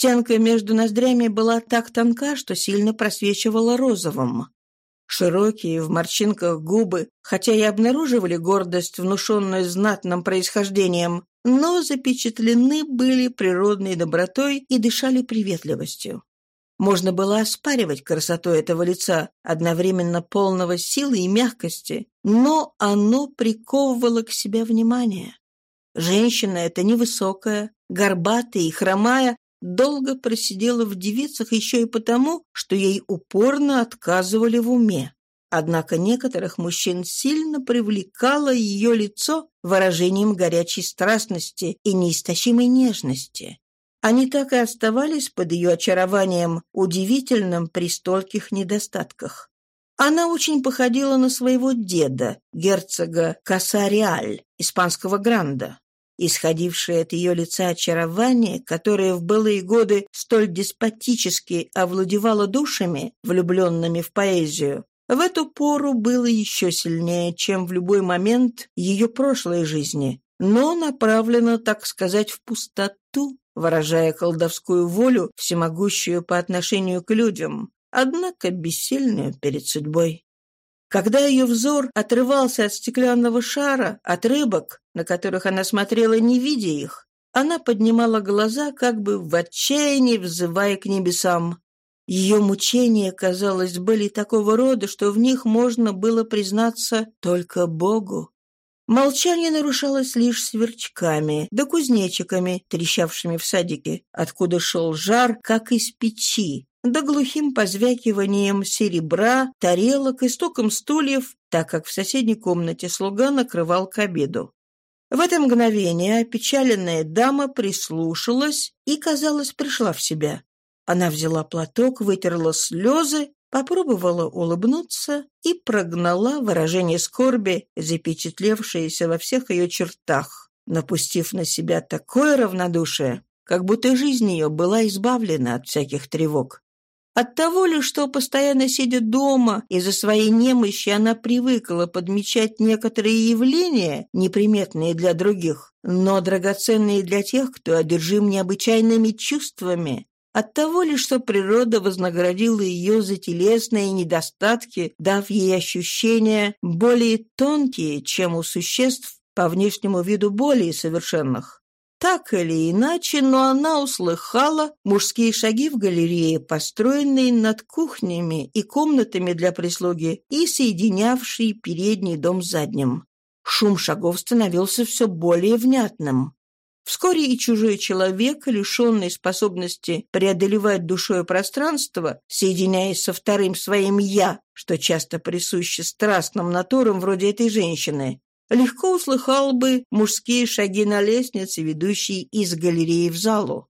Стенка между ноздрями была так тонка, что сильно просвечивала розовым. Широкие, в морщинках губы, хотя и обнаруживали гордость, внушенную знатным происхождением, но запечатлены были природной добротой и дышали приветливостью. Можно было оспаривать красоту этого лица, одновременно полного силы и мягкости, но оно приковывало к себе внимание. Женщина эта невысокая, горбатая и хромая, долго просидела в девицах еще и потому, что ей упорно отказывали в уме. Однако некоторых мужчин сильно привлекало ее лицо выражением горячей страстности и неистощимой нежности. Они так и оставались под ее очарованием, удивительным при стольких недостатках. Она очень походила на своего деда, герцога Касариаль, испанского гранда исходившее от ее лица очарование, которое в былые годы столь деспотически овладевало душами, влюбленными в поэзию, в эту пору было еще сильнее, чем в любой момент ее прошлой жизни, но направлено, так сказать, в пустоту, выражая колдовскую волю, всемогущую по отношению к людям, однако бессильную перед судьбой. Когда ее взор отрывался от стеклянного шара, от рыбок, на которых она смотрела, не видя их, она поднимала глаза, как бы в отчаянии взывая к небесам. Ее мучения, казалось, были такого рода, что в них можно было признаться только Богу. Молчание нарушалось лишь сверчками да кузнечиками, трещавшими в садике, откуда шел жар, как из печи, да глухим позвякиванием серебра, тарелок и стоком стульев, так как в соседней комнате слуга накрывал к обеду. В это мгновение опечаленная дама прислушалась и, казалось, пришла в себя. Она взяла платок, вытерла слезы, попробовала улыбнуться и прогнала выражение скорби, запечатлевшееся во всех ее чертах, напустив на себя такое равнодушие, как будто жизнь ее была избавлена от всяких тревог. От того ли, что, постоянно сидя дома, из-за своей немощи она привыкла подмечать некоторые явления, неприметные для других, но драгоценные для тех, кто одержим необычайными чувствами. От того ли, что природа вознаградила ее за телесные недостатки, дав ей ощущения более тонкие, чем у существ по внешнему виду более совершенных. Так или иначе, но она услыхала мужские шаги в галерее, построенной над кухнями и комнатами для прислуги и соединявшей передний дом с задним. Шум шагов становился все более внятным. Вскоре и чужой человек, лишенный способности преодолевать душое пространство, соединяясь со вторым своим «я», что часто присуще страстным натурам вроде этой женщины, легко услыхал бы мужские шаги на лестнице, ведущей из галереи в залу.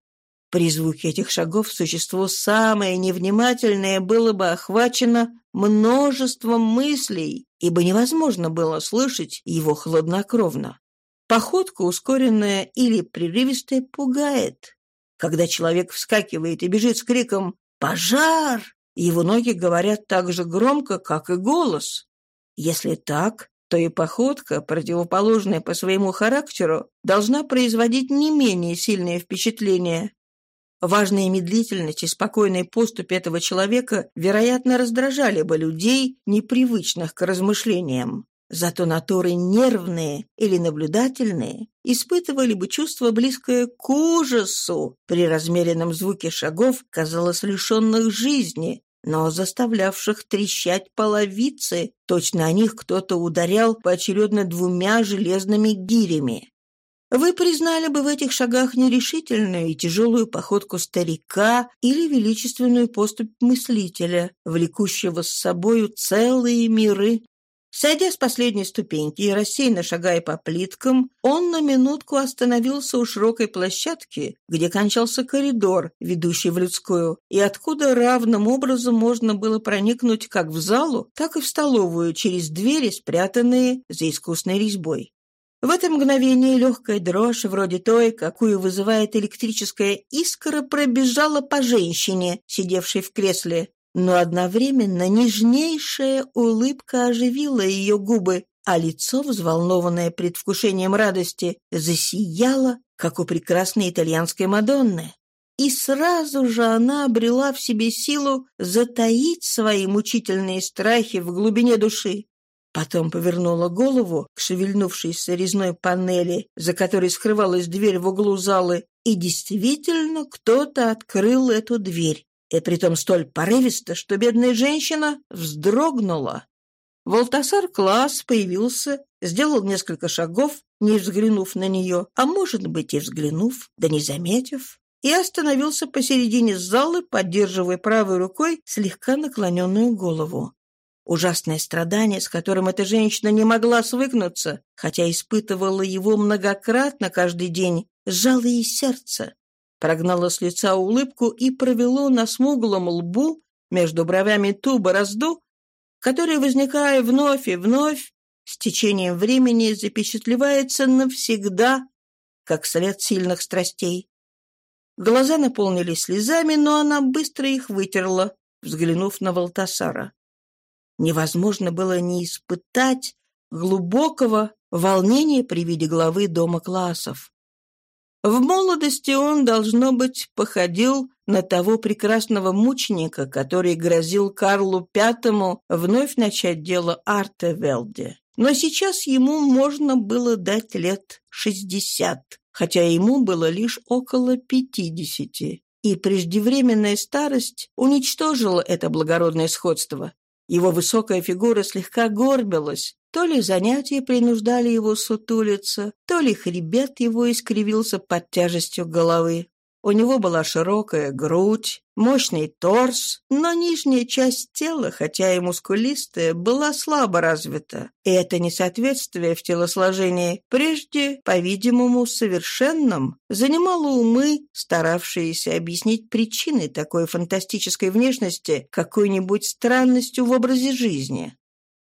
При звуке этих шагов существо самое невнимательное было бы охвачено множеством мыслей, ибо невозможно было слышать его хладнокровно. Походка, ускоренная или прерывистая, пугает. Когда человек вскакивает и бежит с криком «Пожар!», его ноги говорят так же громко, как и голос. Если так, то и походка, противоположная по своему характеру, должна производить не менее сильное впечатление. Важная медлительность и спокойный поступь этого человека, вероятно, раздражали бы людей, непривычных к размышлениям. Зато натуры нервные или наблюдательные испытывали бы чувство, близкое к ужасу при размеренном звуке шагов, казалось, лишенных жизни, но, заставлявших трещать половицы, точно о них кто-то ударял поочередно двумя железными гирями. Вы признали бы в этих шагах нерешительную и тяжелую походку старика или величественную поступь мыслителя, влекущего с собою целые миры Сойдя с последней ступеньки и рассеянно шагая по плиткам, он на минутку остановился у широкой площадки, где кончался коридор, ведущий в людскую, и откуда равным образом можно было проникнуть как в залу, так и в столовую через двери, спрятанные за искусной резьбой. В это мгновение легкая дрожь, вроде той, какую вызывает электрическая искра, пробежала по женщине, сидевшей в кресле, но одновременно нежнейшая улыбка оживила ее губы, а лицо, взволнованное предвкушением радости, засияло, как у прекрасной итальянской Мадонны. И сразу же она обрела в себе силу затаить свои мучительные страхи в глубине души. Потом повернула голову к шевельнувшейся резной панели, за которой скрывалась дверь в углу залы, и действительно кто-то открыл эту дверь и притом столь порывисто, что бедная женщина вздрогнула. Волтасар Класс появился, сделал несколько шагов, не взглянув на нее, а, может быть, и взглянув, да не заметив, и остановился посередине залы, поддерживая правой рукой слегка наклоненную голову. Ужасное страдание, с которым эта женщина не могла свыкнуться, хотя испытывала его многократно каждый день, сжало ей сердце прогнало с лица улыбку и провело на смуглом лбу между бровями ту борозду, которая, возникая вновь и вновь, с течением времени запечатлевается навсегда, как след сильных страстей. Глаза наполнились слезами, но она быстро их вытерла, взглянув на Валтасара. Невозможно было не испытать глубокого волнения при виде главы дома классов. В молодости он, должно быть, походил на того прекрасного мученика, который грозил Карлу V вновь начать дело Арте Велде. Но сейчас ему можно было дать лет шестьдесят, хотя ему было лишь около пятидесяти. И преждевременная старость уничтожила это благородное сходство. Его высокая фигура слегка горбилась, то ли занятия принуждали его сутулиться, то ли хребет его искривился под тяжестью головы. У него была широкая грудь, мощный торс, но нижняя часть тела, хотя и мускулистая, была слабо развита. И это несоответствие в телосложении, прежде, по-видимому, совершенном, занимало умы, старавшиеся объяснить причины такой фантастической внешности какой-нибудь странностью в образе жизни.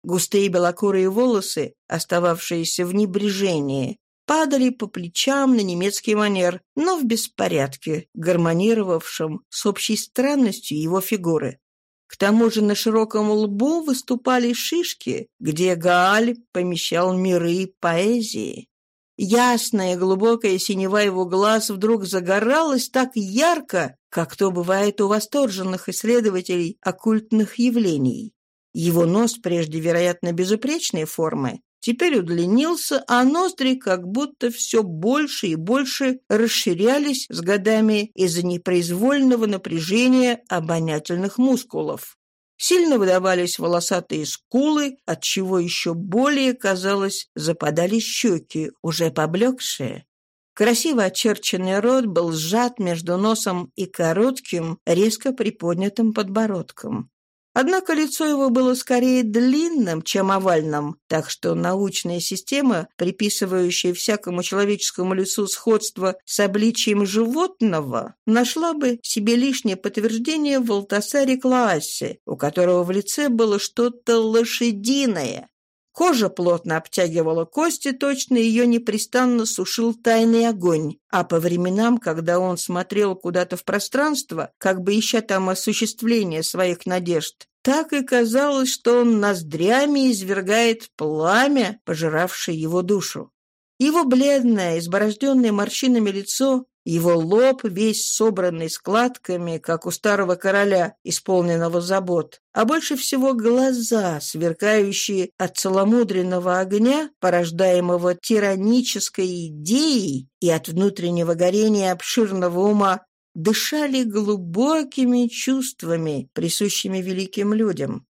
Густые белокурые волосы, остававшиеся в небрежении, падали по плечам на немецкий манер, но в беспорядке, гармонировавшем с общей странностью его фигуры. К тому же на широком лбу выступали шишки, где Гааль помещал миры поэзии. Ясная глубокая синева его глаз вдруг загоралась так ярко, как то бывает у восторженных исследователей оккультных явлений. Его нос, прежде, вероятно, безупречной формы, теперь удлинился, а ноздри как будто все больше и больше расширялись с годами из-за непроизвольного напряжения обонятельных мускулов. Сильно выдавались волосатые скулы, отчего еще более, казалось, западали щеки, уже поблекшие. Красиво очерченный рот был сжат между носом и коротким, резко приподнятым подбородком. Однако лицо его было скорее длинным, чем овальным, так что научная система, приписывающая всякому человеческому лицу сходство с обличием животного, нашла бы себе лишнее подтверждение в Алтасаре Клаасе, у которого в лице было что-то лошадиное. Кожа плотно обтягивала кости, точно ее непрестанно сушил тайный огонь, а по временам, когда он смотрел куда-то в пространство, как бы ища там осуществление своих надежд, так и казалось, что он ноздрями извергает пламя, пожиравшее его душу. Его бледное, изборожденное морщинами лицо его лоб весь собранный складками, как у старого короля, исполненного забот, а больше всего глаза, сверкающие от целомудренного огня, порождаемого тиранической идеей и от внутреннего горения обширного ума, дышали глубокими чувствами, присущими великим людям.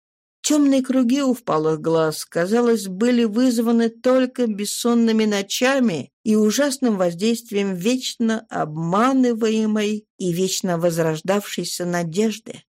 Темные круги у впалых глаз, казалось, были вызваны только бессонными ночами и ужасным воздействием вечно обманываемой и вечно возрождавшейся надежды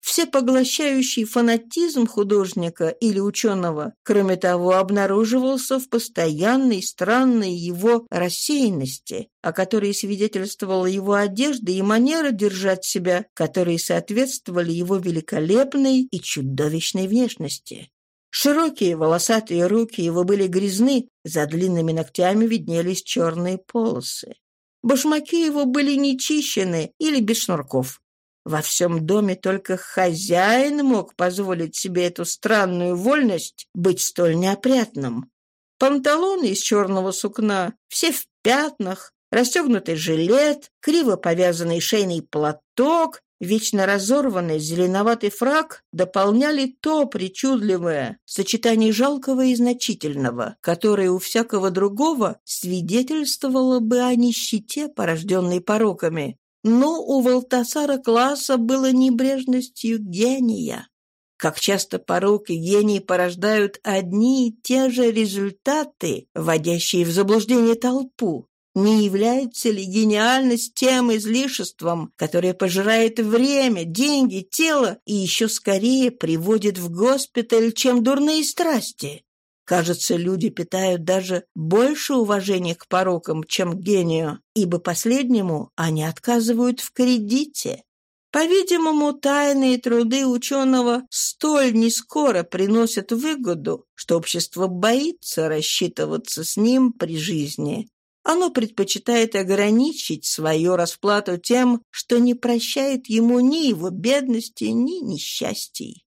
всепоглощающий фанатизм художника или ученого, кроме того, обнаруживался в постоянной странной его рассеянности, о которой свидетельствовала его одежда и манера держать себя, которые соответствовали его великолепной и чудовищной внешности. Широкие волосатые руки его были грязны, за длинными ногтями виднелись черные полосы. Башмаки его были нечищены или без шнурков. Во всем доме только хозяин мог позволить себе эту странную вольность быть столь неопрятным. Панталоны из черного сукна, все в пятнах, расстегнутый жилет, криво повязанный шейный платок, вечно разорванный зеленоватый фраг дополняли то причудливое сочетание жалкого и значительного, которое у всякого другого свидетельствовало бы о нищете, порожденной пороками, но у Валтасара класса было небрежностью гения. Как часто порог и гений порождают одни и те же результаты, вводящие в заблуждение толпу. Не является ли гениальность тем излишеством, которое пожирает время, деньги, тело и еще скорее приводит в госпиталь, чем дурные страсти? Кажется, люди питают даже больше уважения к порокам, чем к гению, ибо последнему они отказывают в кредите. По-видимому, тайные труды ученого столь нескоро приносят выгоду, что общество боится рассчитываться с ним при жизни. Оно предпочитает ограничить свою расплату тем, что не прощает ему ни его бедности, ни несчастий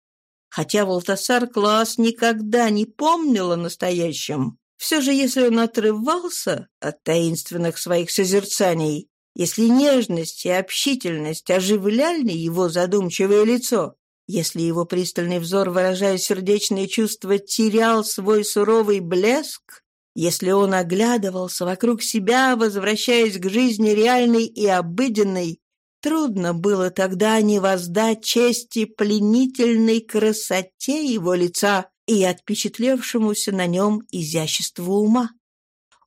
хотя Волтасар класс никогда не помнил о настоящем. Все же, если он отрывался от таинственных своих созерцаний, если нежность и общительность оживляли его задумчивое лицо, если его пристальный взор, выражая сердечные чувства, терял свой суровый блеск, если он оглядывался вокруг себя, возвращаясь к жизни реальной и обыденной, Трудно было тогда не воздать чести пленительной красоте его лица и отпечатлевшемуся на нем изяществу ума.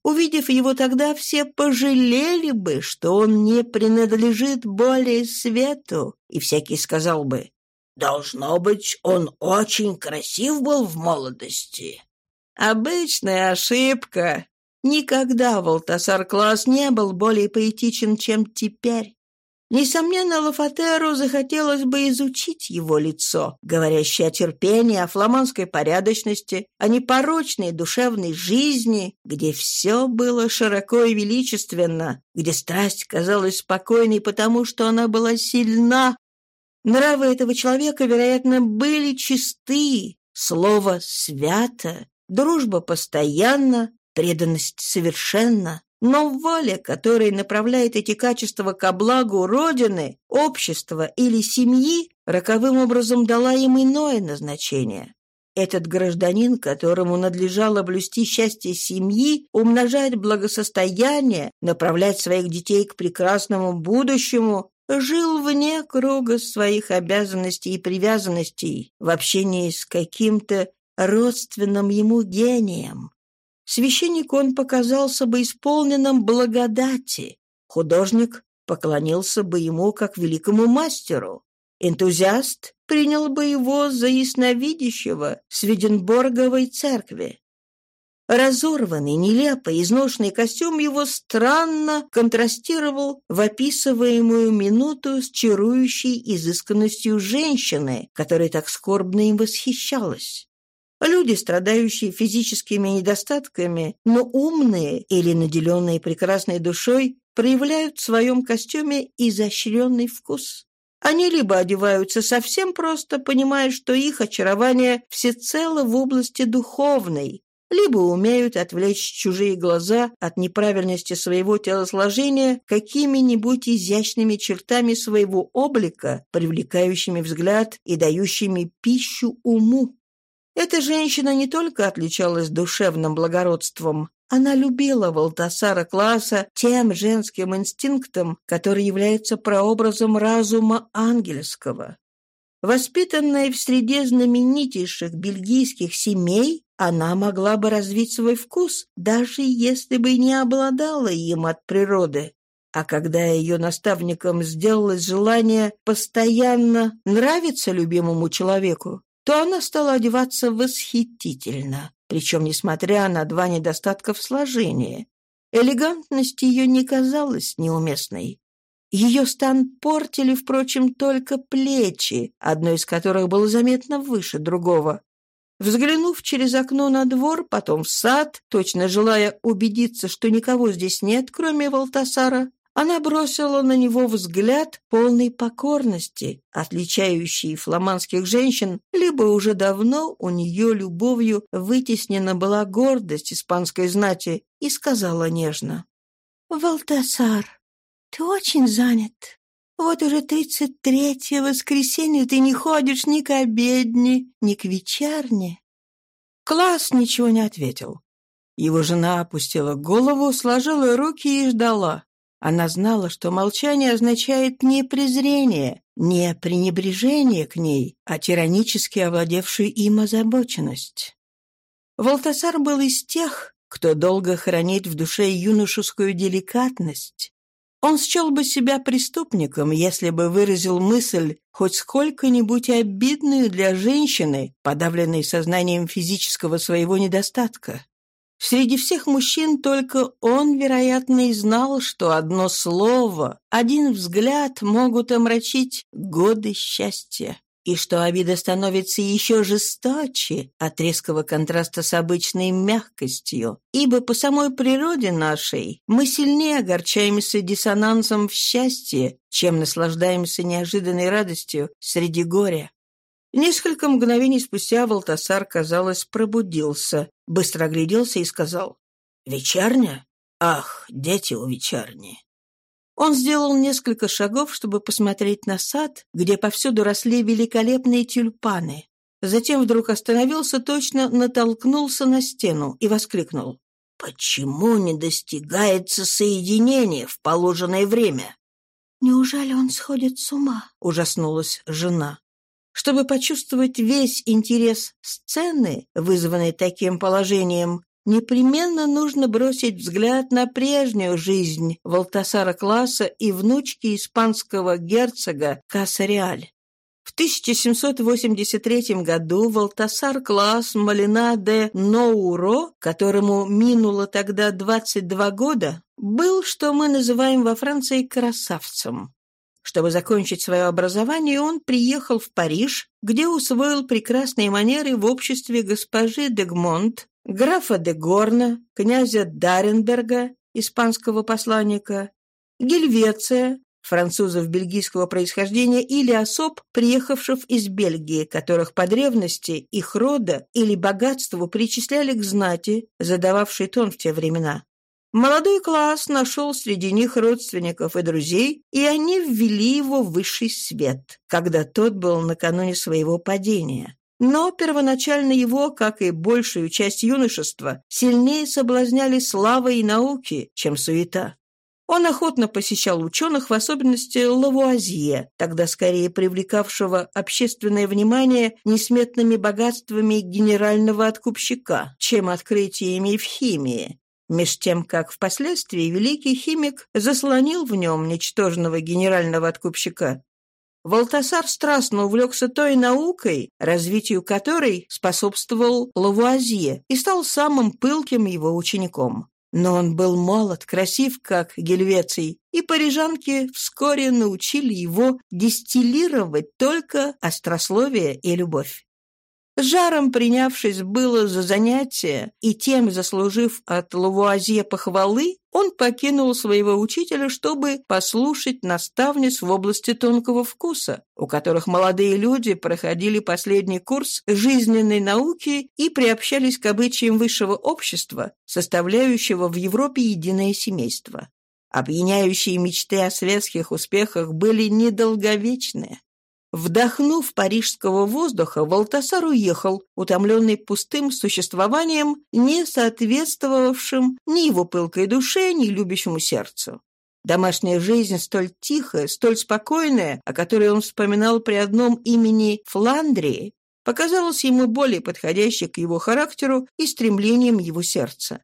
Увидев его тогда, все пожалели бы, что он не принадлежит более свету, и всякий сказал бы, «Должно быть, он очень красив был в молодости». Обычная ошибка. Никогда Волтасар Класс не был более поэтичен, чем теперь. Несомненно, Лафатеру захотелось бы изучить его лицо, говорящее о терпении, о фламандской порядочности, а о непорочной душевной жизни, где все было широко и величественно, где страсть казалась спокойной, потому что она была сильна. Нравы этого человека, вероятно, были чисты, слово «свято», дружба постоянно, преданность совершенно. Но воле, которая направляет эти качества ко благу Родины, общества или семьи, роковым образом дала им иное назначение. Этот гражданин, которому надлежало блюсти счастье семьи, умножать благосостояние, направлять своих детей к прекрасному будущему, жил вне круга своих обязанностей и привязанностей в общении с каким-то родственным ему гением. Священник он показался бы исполненным благодати, художник поклонился бы ему как великому мастеру, энтузиаст принял бы его за ясновидящего Сведенборговой церкви. Разорванный, нелепый, изношенный костюм его странно контрастировал в описываемую минуту с чарующей изысканностью женщины, которая так скорбно им восхищалась. Люди, страдающие физическими недостатками, но умные или наделенные прекрасной душой, проявляют в своем костюме изощренный вкус. Они либо одеваются совсем просто, понимая, что их очарование всецело в области духовной, либо умеют отвлечь чужие глаза от неправильности своего телосложения какими-нибудь изящными чертами своего облика, привлекающими взгляд и дающими пищу уму. Эта женщина не только отличалась душевным благородством, она любила Валтасара Класса тем женским инстинктом, который является прообразом разума ангельского. Воспитанная в среде знаменитейших бельгийских семей, она могла бы развить свой вкус, даже если бы не обладала им от природы. А когда ее наставником сделалось желание постоянно нравиться любимому человеку, то она стала одеваться восхитительно, причем несмотря на два недостатка в сложении. Элегантность ее не казалась неуместной. Ее стан портили, впрочем, только плечи, одно из которых было заметно выше другого. Взглянув через окно на двор, потом в сад, точно желая убедиться, что никого здесь нет, кроме Валтасара, она бросила на него взгляд полной покорности, отличающий фламандских женщин, либо уже давно у нее любовью вытеснена была гордость испанской знати, и сказала нежно. «Валтасар, ты очень занят. Вот уже тридцать третье воскресенье ты не ходишь ни к обедне, ни к вечерне». Класс ничего не ответил. Его жена опустила голову, сложила руки и ждала. Она знала, что молчание означает не презрение, не пренебрежение к ней, а тиранически овладевшую им озабоченность. Волтасар был из тех, кто долго хранит в душе юношескую деликатность. Он счел бы себя преступником, если бы выразил мысль, хоть сколько-нибудь обидную для женщины, подавленной сознанием физического своего недостатка. Среди всех мужчин только он, вероятно, и знал, что одно слово, один взгляд могут омрачить годы счастья, и что обида становится еще жесточе от резкого контраста с обычной мягкостью, ибо по самой природе нашей мы сильнее огорчаемся диссонансом в счастье, чем наслаждаемся неожиданной радостью среди горя. Несколько мгновений спустя Валтасар, казалось, пробудился, быстро огляделся и сказал «Вечерня? Ах, дети у вечерни!» Он сделал несколько шагов, чтобы посмотреть на сад, где повсюду росли великолепные тюльпаны. Затем вдруг остановился, точно натолкнулся на стену и воскликнул «Почему не достигается соединение в положенное время?» «Неужели он сходит с ума?» — ужаснулась жена. Чтобы почувствовать весь интерес сцены, вызванный таким положением, непременно нужно бросить взгляд на прежнюю жизнь Валтасара Класса и внучки испанского герцога Касариаль. В 1783 году Валтасар Класс Малина де Ноуро, которому минуло тогда 22 года, был, что мы называем во Франции, красавцем. Чтобы закончить свое образование, он приехал в Париж, где усвоил прекрасные манеры в обществе госпожи Дегмонт, графа де Горна, князя Даренберга, испанского посланника, Гельвеция, французов бельгийского происхождения или особ, приехавших из Бельгии, которых по древности, их рода или богатству причисляли к знати, задававшей тон в те времена. Молодой класс нашел среди них родственников и друзей, и они ввели его в высший свет, когда тот был накануне своего падения. Но первоначально его, как и большую часть юношества, сильнее соблазняли слава и науки, чем суета. Он охотно посещал ученых, в особенности Лавуазье, тогда скорее привлекавшего общественное внимание несметными богатствами генерального откупщика, чем открытиями в химии, Меж тем, как впоследствии великий химик заслонил в нем ничтожного генерального откупщика. Валтасар страстно увлекся той наукой, развитию которой способствовал Лавуазье и стал самым пылким его учеником. Но он был молод, красив, как гельвеций, и парижанки вскоре научили его дистиллировать только острословие и любовь. Жаром принявшись было за занятие и тем заслужив от Лавуазье похвалы, он покинул своего учителя, чтобы послушать наставниц в области тонкого вкуса, у которых молодые люди проходили последний курс жизненной науки и приобщались к обычаям высшего общества, составляющего в Европе единое семейство. Опьяняющие мечты о светских успехах были недолговечны. Вдохнув парижского воздуха, Валтасар уехал, утомленный пустым существованием, не соответствовавшим ни его пылкой душе, ни любящему сердцу. Домашняя жизнь столь тихая, столь спокойная, о которой он вспоминал при одном имени Фландрии, показалась ему более подходящей к его характеру и стремлениям его сердца.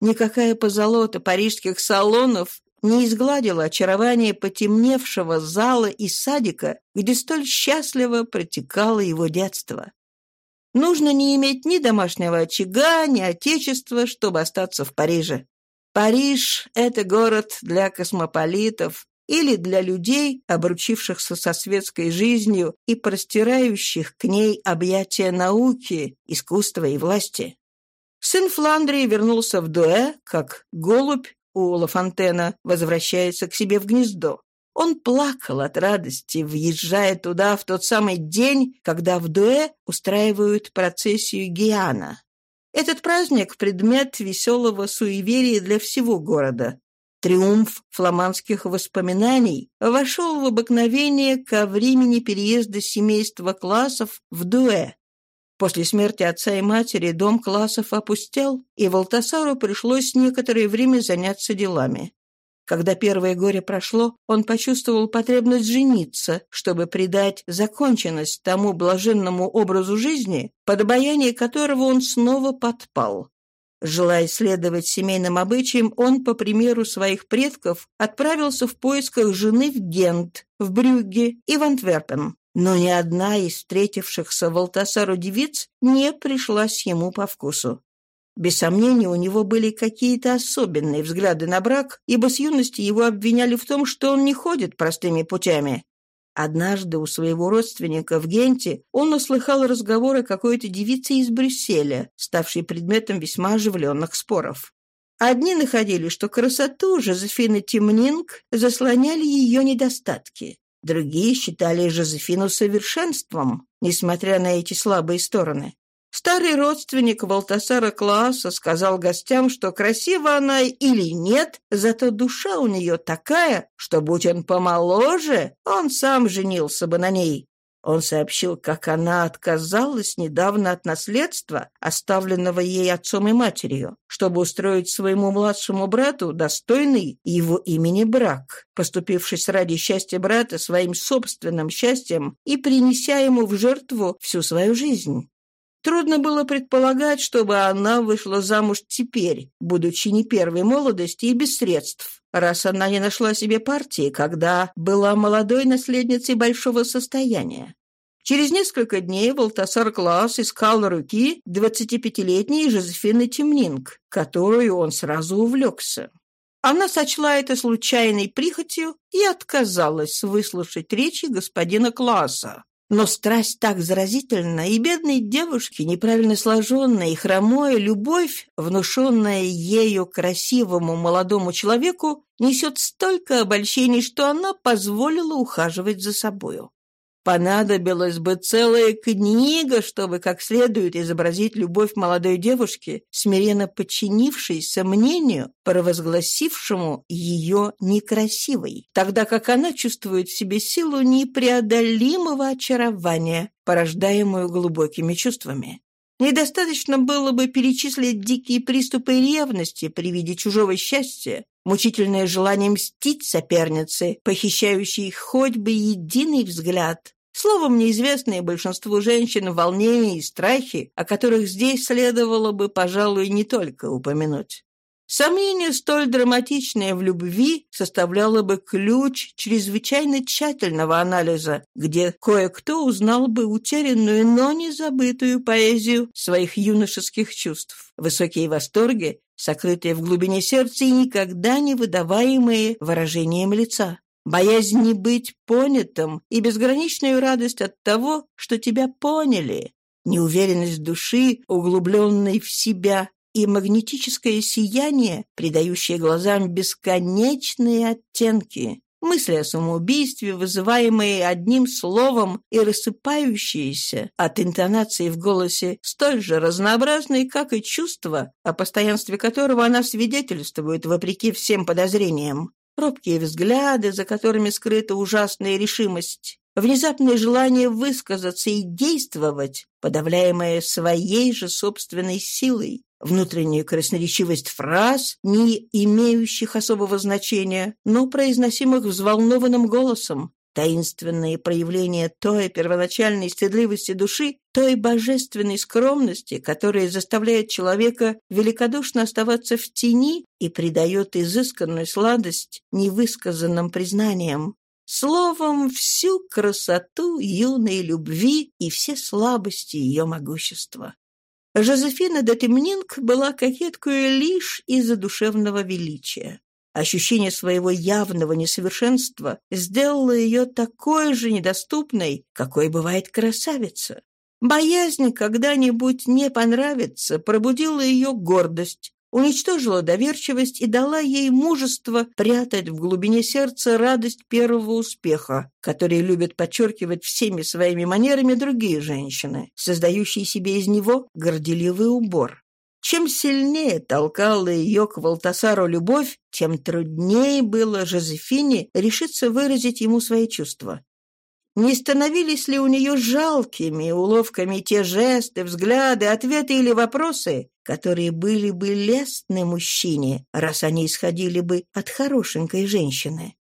Никакая позолота парижских салонов не изгладило очарование потемневшего зала и садика, где столь счастливо протекало его детство. Нужно не иметь ни домашнего очага, ни отечества, чтобы остаться в Париже. Париж – это город для космополитов или для людей, обручившихся со светской жизнью и простирающих к ней объятия науки, искусства и власти. Сын Фландрии вернулся в Дуэ, как голубь, у Лафонтена возвращается к себе в гнездо. Он плакал от радости, въезжая туда в тот самый день, когда в Дуэ устраивают процессию Гиана. Этот праздник – предмет веселого суеверия для всего города. Триумф фламандских воспоминаний вошел в обыкновение ко времени переезда семейства классов в Дуэ, После смерти отца и матери дом классов опустел, и Валтасару пришлось некоторое время заняться делами. Когда первое горе прошло, он почувствовал потребность жениться, чтобы придать законченность тому блаженному образу жизни, под обаяние которого он снова подпал. Желая следовать семейным обычаям, он, по примеру своих предков, отправился в поисках жены в Гент, в Брюгге и в Антверпен но ни одна из встретившихся Волтасару девиц не пришлась ему по вкусу. Без сомнения, у него были какие-то особенные взгляды на брак, ибо с юности его обвиняли в том, что он не ходит простыми путями. Однажды у своего родственника в Генте он услыхал разговоры какой-то девицы из Брюсселя, ставшей предметом весьма оживленных споров. Одни находили, что красоту Жозефины Темнинг заслоняли ее недостатки, Другие считали Жозефину совершенством, несмотря на эти слабые стороны. Старый родственник Балтасара Класса сказал гостям, что красива она или нет, зато душа у нее такая, что, будь он помоложе, он сам женился бы на ней. Он сообщил, как она отказалась недавно от наследства, оставленного ей отцом и матерью, чтобы устроить своему младшему брату достойный его имени брак, поступившись ради счастья брата своим собственным счастьем и принеся ему в жертву всю свою жизнь. Трудно было предполагать, чтобы она вышла замуж теперь, будучи не первой молодости и без средств, раз она не нашла себе партии, когда была молодой наследницей большого состояния. Через несколько дней Волтасар Класс искал руки 25-летней Жозефины Темнинг, которую он сразу увлекся. Она сочла это случайной прихотью и отказалась выслушать речи господина Класса. Но страсть так заразительна, и бедной девушке, неправильно сложенной и хромой, любовь, внушенная ею красивому молодому человеку, несет столько обольщений, что она позволила ухаживать за собою. Понадобилась бы целая книга, чтобы как следует изобразить любовь молодой девушки, смиренно подчинившейся мнению, провозгласившему ее некрасивой, тогда как она чувствует в себе силу непреодолимого очарования, порождаемую глубокими чувствами. Недостаточно было бы перечислить дикие приступы ревности при виде чужого счастья, мучительное желание мстить сопернице, похищающей хоть бы единый взгляд, Словом, неизвестные большинству женщин волнения и страхи, о которых здесь следовало бы, пожалуй, не только упомянуть. Сомнение, столь драматичное в любви, составляло бы ключ чрезвычайно тщательного анализа, где кое-кто узнал бы утерянную, но не забытую поэзию своих юношеских чувств, высокие восторги, сокрытые в глубине сердца и никогда не выдаваемые выражением лица. Боязнь не быть понятым и безграничную радость от того, что тебя поняли, неуверенность души, углубленной в себя, и магнетическое сияние, придающее глазам бесконечные оттенки, мысли о самоубийстве, вызываемые одним словом и рассыпающиеся от интонации в голосе, столь же разнообразные, как и чувства, о постоянстве которого она свидетельствует вопреки всем подозрениям. Робкий взгляды, за которыми скрыта ужасная решимость. Внезапное желание высказаться и действовать, подавляемое своей же собственной силой. Внутреннюю красноречивость фраз, не имеющих особого значения, но произносимых взволнованным голосом, Таинственные проявления той первоначальной стыдливости души, той божественной скромности, которая заставляет человека великодушно оставаться в тени и придает изысканную сладость невысказанным признаниям. Словом, всю красоту юной любви и все слабости ее могущества. Жозефина Детемнинг была кокеткой лишь из-за душевного величия. Ощущение своего явного несовершенства сделало ее такой же недоступной, какой бывает красавица. Боязнь когда-нибудь не понравится пробудила ее гордость, уничтожила доверчивость и дала ей мужество прятать в глубине сердца радость первого успеха, который любят подчеркивать всеми своими манерами другие женщины, создающие себе из него горделивый убор. Чем сильнее толкала ее к Валтасару любовь, тем труднее было Жозефине решиться выразить ему свои чувства. Не становились ли у нее жалкими уловками те жесты, взгляды, ответы или вопросы, которые были бы лестны мужчине, раз они исходили бы от хорошенькой женщины?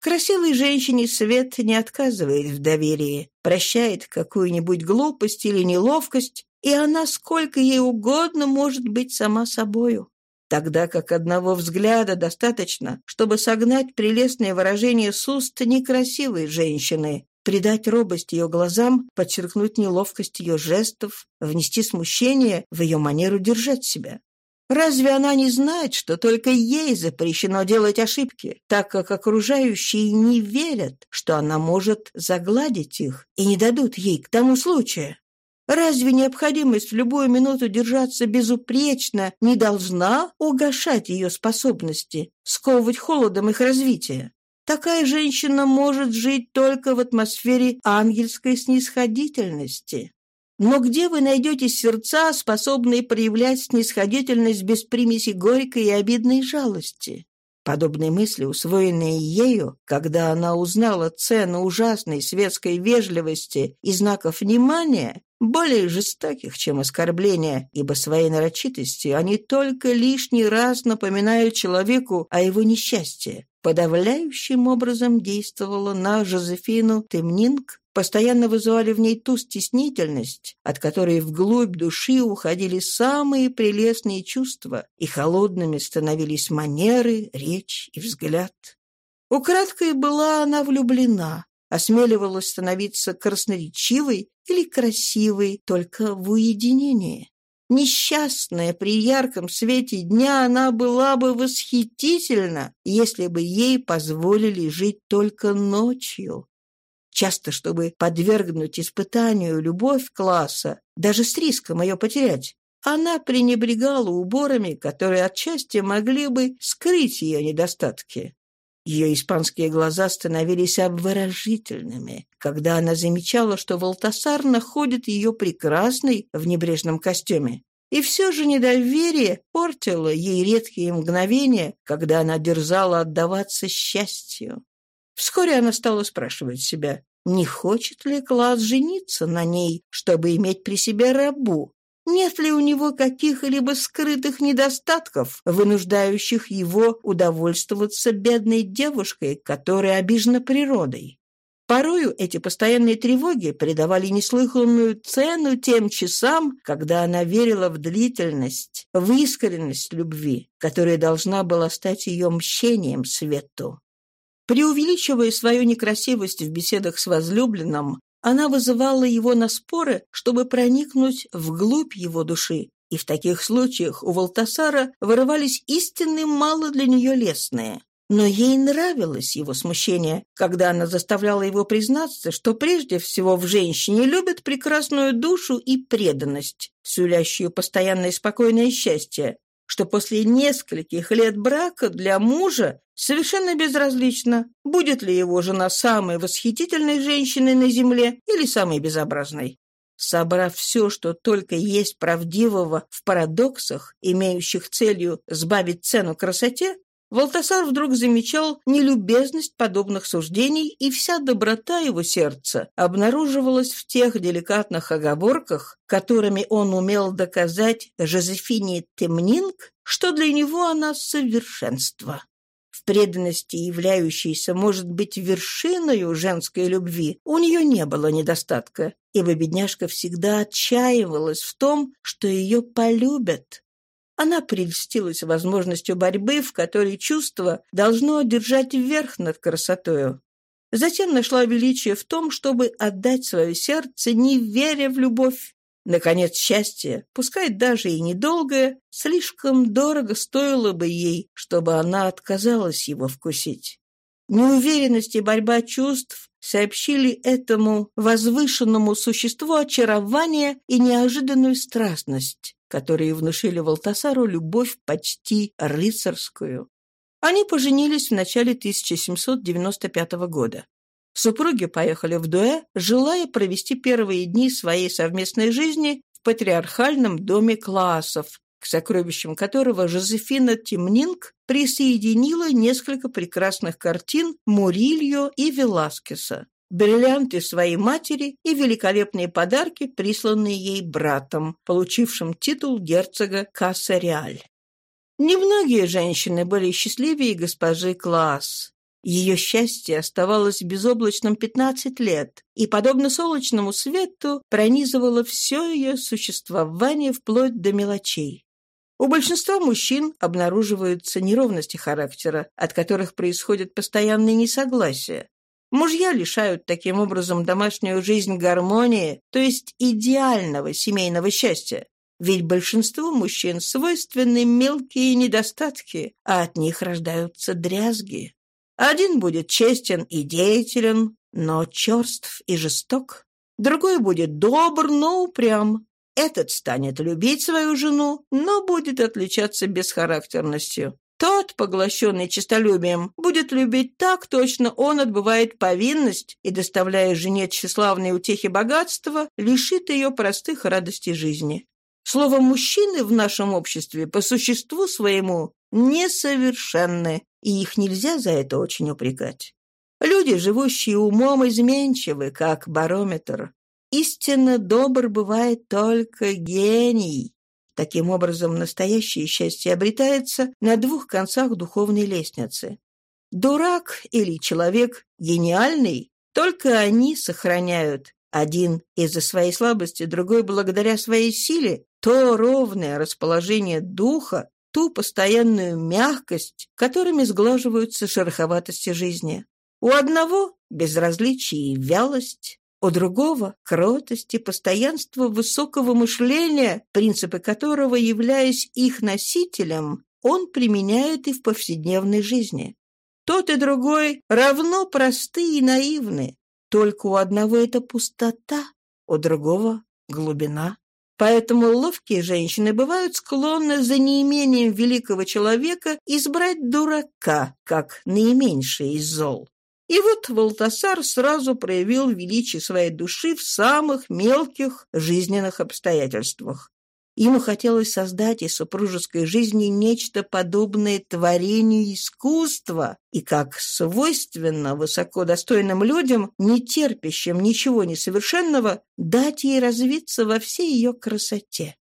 Красивой женщине свет не отказывает в доверии, прощает какую-нибудь глупость или неловкость, и она, сколько ей угодно может быть сама собою, тогда как одного взгляда достаточно, чтобы согнать прелестное выражение с уст некрасивой женщины, придать робость ее глазам, подчеркнуть неловкость ее жестов, внести смущение в ее манеру держать себя. Разве она не знает, что только ей запрещено делать ошибки, так как окружающие не верят, что она может загладить их и не дадут ей к тому случаю? Разве необходимость в любую минуту держаться безупречно не должна угашать ее способности, сковывать холодом их развития? Такая женщина может жить только в атмосфере ангельской снисходительности. Но где вы найдете сердца, способные проявлять снисходительность без примеси горькой и обидной жалости? Подобные мысли, усвоенные ею, когда она узнала цену ужасной светской вежливости и знаков внимания, более жестоких, чем оскорбления, ибо своей нарочитостью они только лишний раз напоминают человеку о его несчастье. Подавляющим образом действовала на Жозефину Темнинг, постоянно вызывали в ней ту стеснительность, от которой вглубь души уходили самые прелестные чувства, и холодными становились манеры, речь и взгляд. Украдкой была она влюблена, осмеливалась становиться красноречивой или красивой только в уединении. Несчастная при ярком свете дня она была бы восхитительна, если бы ей позволили жить только ночью. Часто, чтобы подвергнуть испытанию любовь класса, даже с риском ее потерять, она пренебрегала уборами, которые отчасти могли бы скрыть ее недостатки. Ее испанские глаза становились обворожительными, когда она замечала, что Волтасар находит ее прекрасной в небрежном костюме. И все же недоверие портило ей редкие мгновения, когда она дерзала отдаваться счастью. Вскоре она стала спрашивать себя, не хочет ли Класс жениться на ней, чтобы иметь при себе рабу, нет ли у него каких-либо скрытых недостатков, вынуждающих его удовольствоваться бедной девушкой, которая обижена природой? Порою эти постоянные тревоги придавали неслыханную цену тем часам, когда она верила в длительность, в искренность любви, которая должна была стать ее мщением свету. Преувеличивая свою некрасивость в беседах с возлюбленным, она вызывала его на споры, чтобы проникнуть вглубь его души, и в таких случаях у Валтасара вырывались истинные, мало для нее лестные. Но ей нравилось его смущение, когда она заставляла его признаться, что прежде всего в женщине любят прекрасную душу и преданность, сулящую постоянное спокойное счастье, что после нескольких лет брака для мужа совершенно безразлично, будет ли его жена самой восхитительной женщиной на земле или самой безобразной. Собрав все, что только есть правдивого в парадоксах, имеющих целью сбавить цену красоте, Валтасар вдруг замечал нелюбезность подобных суждений, и вся доброта его сердца обнаруживалась в тех деликатных оговорках, которыми он умел доказать Жозефине Темнинг, что для него она совершенство. В преданности, являющейся, может быть, вершиною женской любви, у нее не было недостатка, ибо бедняжка всегда отчаивалась в том, что ее полюбят, она прельстилась возможностью борьбы, в которой чувство должно держать верх над красотою. Затем нашла величие в том, чтобы отдать свое сердце, не веря в любовь. Наконец, счастье, пускай даже и недолгое, слишком дорого стоило бы ей, чтобы она отказалась его вкусить. Неуверенность и борьба чувств сообщили этому возвышенному существу очарование и неожиданную страстность которые внушили Валтасару любовь почти рыцарскую. Они поженились в начале 1795 года. Супруги поехали в Дуэ, желая провести первые дни своей совместной жизни в патриархальном доме классов, к сокровищам которого Жозефина Темнинг присоединила несколько прекрасных картин Мурильо и Веласкеса бриллианты своей матери и великолепные подарки, присланные ей братом, получившим титул герцога Кассариаль. Немногие женщины были счастливее госпожи Класс. Ее счастье оставалось безоблачным 15 лет и, подобно солнечному свету, пронизывало все ее существование вплоть до мелочей. У большинства мужчин обнаруживаются неровности характера, от которых происходят постоянные несогласия. Мужья лишают таким образом домашнюю жизнь гармонии, то есть идеального семейного счастья. Ведь большинству мужчин свойственны мелкие недостатки, а от них рождаются дрязги. Один будет честен и деятелен, но черств и жесток. Другой будет добр, но упрям. Этот станет любить свою жену, но будет отличаться бесхарактерностью тот, поглощенный честолюбием, будет любить так точно он отбывает повинность и, доставляя жене тщеславные утехи богатства, лишит ее простых радостей жизни. Слово «мужчины» в нашем обществе по существу своему несовершенны, и их нельзя за это очень упрекать. Люди, живущие умом, изменчивы, как барометр. Истинно добр бывает только гений, Таким образом, настоящее счастье обретается на двух концах духовной лестницы. Дурак или человек гениальный, только они сохраняют один из-за своей слабости, другой благодаря своей силе, то ровное расположение духа, ту постоянную мягкость, которыми сглаживаются шероховатости жизни. У одного безразличие и вялость, у другого – кротости, постоянство высокого мышления, принципы которого, являясь их носителем, он применяет и в повседневной жизни. Тот и другой равно просты и наивны, только у одного это пустота, у другого – глубина. Поэтому ловкие женщины бывают склонны за неимением великого человека избрать дурака, как наименьшее из зол. И вот Валтасар сразу проявил величие своей души в самых мелких жизненных обстоятельствах. Ему хотелось создать из супружеской жизни нечто подобное творению искусства, и, как свойственно высокодостойным людям, не терпящим ничего несовершенного, дать ей развиться во всей ее красоте.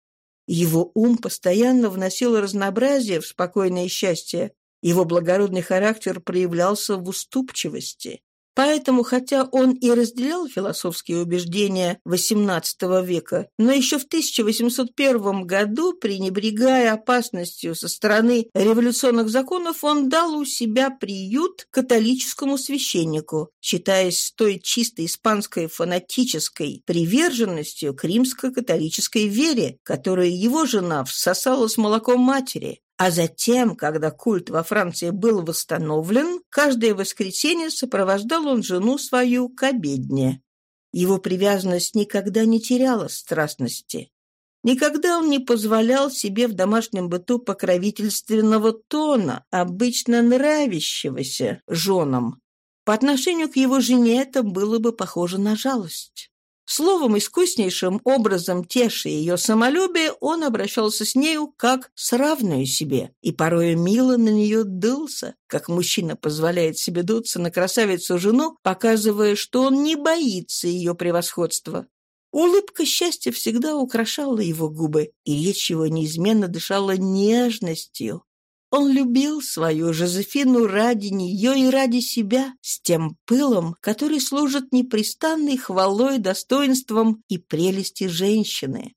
Его ум постоянно вносил разнообразие в спокойное счастье, его благородный характер проявлялся в уступчивости. Поэтому, хотя он и разделял философские убеждения XVIII века, но еще в 1801 году, пренебрегая опасностью со стороны революционных законов, он дал у себя приют католическому священнику, считаясь с той чисто испанской фанатической приверженностью к римско-католической вере, которую его жена всосала с молоком матери, а затем, когда культ во Франции был восстановлен, каждое воскресенье сопровождал он жену свою к обедне. Его привязанность никогда не теряла страстности. Никогда он не позволял себе в домашнем быту покровительственного тона, обычно нравящегося женам. По отношению к его жене это было бы похоже на жалость. Словом, искуснейшим образом теша ее самолюбие, он обращался с нею как с равной себе, и порою мило на нее дылся, как мужчина позволяет себе дуться на красавицу-жену, показывая, что он не боится ее превосходства. Улыбка счастья всегда украшала его губы, и речь его неизменно дышала нежностью. Он любил свою Жозефину ради нее и ради себя с тем пылом, который служит непрестанной хвалой, достоинством и прелести женщины.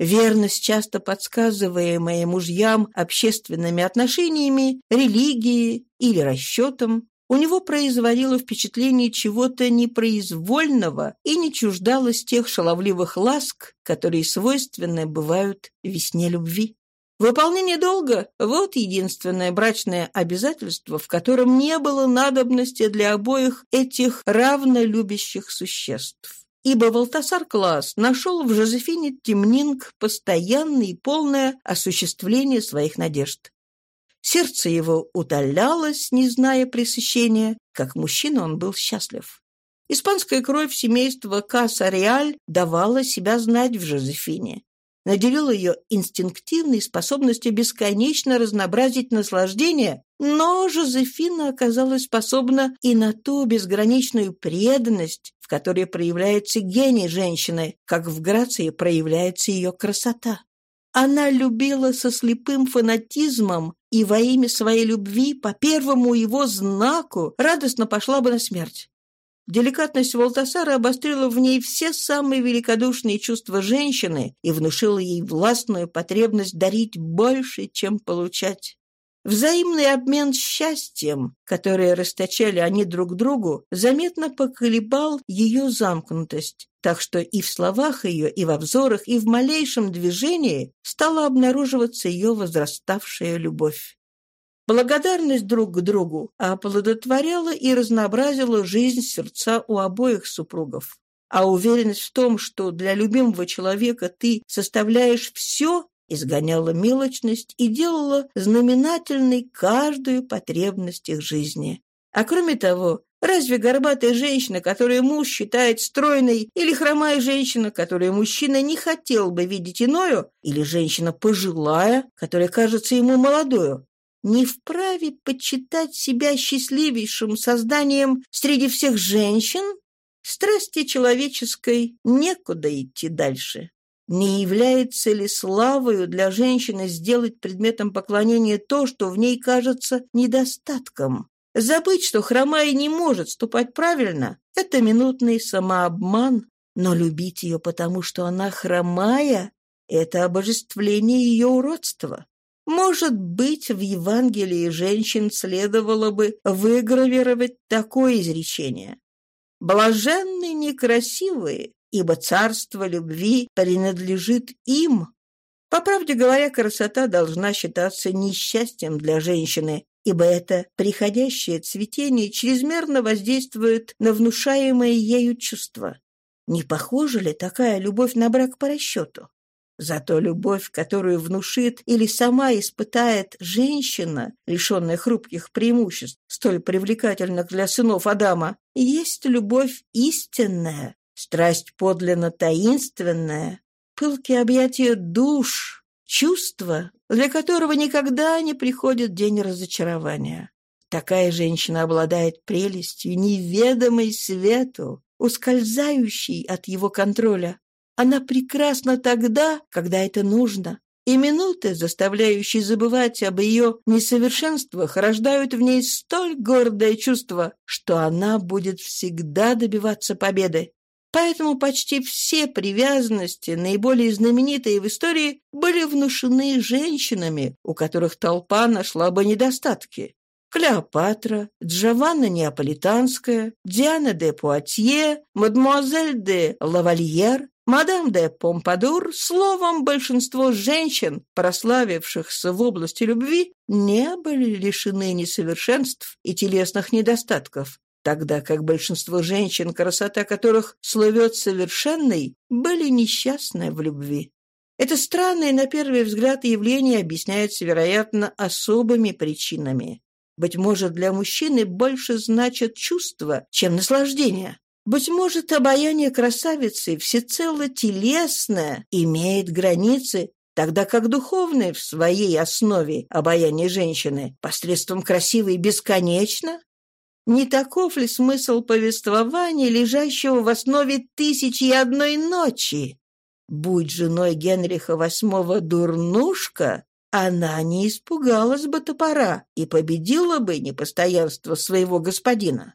Верность, часто подсказываемая мужьям общественными отношениями, религией или расчетом, у него производила впечатление чего-то непроизвольного и не чуждалась тех шаловливых ласк, которые свойственны бывают весне любви. Выполнение долга – вот единственное брачное обязательство, в котором не было надобности для обоих этих равнолюбящих существ. Ибо Валтасар Класс нашел в Жозефине Темнинг постоянное и полное осуществление своих надежд. Сердце его удалялось, не зная пресыщения. Как мужчина он был счастлив. Испанская кровь семейства Каса-Реаль давала себя знать в Жозефине наделил ее инстинктивной способностью бесконечно разнообразить наслаждение, но Жозефина оказалась способна и на ту безграничную преданность, в которой проявляется гений женщины, как в грации проявляется ее красота. Она любила со слепым фанатизмом и во имя своей любви по первому его знаку радостно пошла бы на смерть. Деликатность Волтасара обострила в ней все самые великодушные чувства женщины и внушила ей властную потребность дарить больше, чем получать. Взаимный обмен счастьем, которое расточали они друг другу, заметно поколебал ее замкнутость, так что и в словах ее, и во взорах, и в малейшем движении стала обнаруживаться ее возраставшая любовь. Благодарность друг к другу а оплодотворяла и разнообразила жизнь сердца у обоих супругов. А уверенность в том, что для любимого человека ты составляешь все, изгоняла мелочность и делала знаменательной каждую потребность их жизни. А кроме того, Разве горбатая женщина, которую муж считает стройной, или хромая женщина, которую мужчина не хотел бы видеть иною, или женщина пожилая, которая кажется ему молодою, не вправе подсчитать себя счастливейшим созданием среди всех женщин, страсти человеческой некуда идти дальше. Не является ли славою для женщины сделать предметом поклонения то, что в ней кажется недостатком? Забыть, что хромая не может ступать правильно, это минутный самообман, но любить ее потому, что она хромая, это обожествление ее уродства. Может быть, в Евангелии женщин следовало бы выгравировать такое изречение. «Блаженны некрасивые, ибо царство любви принадлежит им». По правде говоря, красота должна считаться несчастьем для женщины, ибо это приходящее цветение чрезмерно воздействует на внушаемое ею чувство. Не похожа ли такая любовь на брак по расчету? Зато любовь, которую внушит или сама испытает женщина, лишенная хрупких преимуществ, столь привлекательных для сынов Адама, есть любовь истинная, страсть подлинно таинственная, пылкие объятия душ, чувство, для которого никогда не приходит день разочарования. Такая женщина обладает прелестью, неведомой свету, ускользающей от его контроля, она прекрасна тогда, когда это нужно. И минуты, заставляющие забывать об ее несовершенствах, рождают в ней столь гордое чувство, что она будет всегда добиваться победы. Поэтому почти все привязанности, наиболее знаменитые в истории, были внушены женщинами, у которых толпа нашла бы недостатки. Клеопатра, Джованна Неаполитанская, Диана де Пуатье, мадемуазель де Лавальер, Мадам де Помпадур словом большинство женщин, прославившихся в области любви, не были лишены несовершенств и телесных недостатков, тогда как большинство женщин, красота которых словет совершенной, были несчастны в любви. Это странное, на первый взгляд, явление объясняется, вероятно, особыми причинами. Быть может, для мужчины больше значат чувства, чем наслаждение. Быть может, обаяние красавицы всецело телесное имеет границы, тогда как духовное в своей основе обаяние женщины посредством красивой бесконечно? Не таков ли смысл повествования, лежащего в основе «Тысячи и одной ночи»? Будь женой Генриха VIII дурнушка, она не испугалась бы топора и победила бы непостоянство своего господина.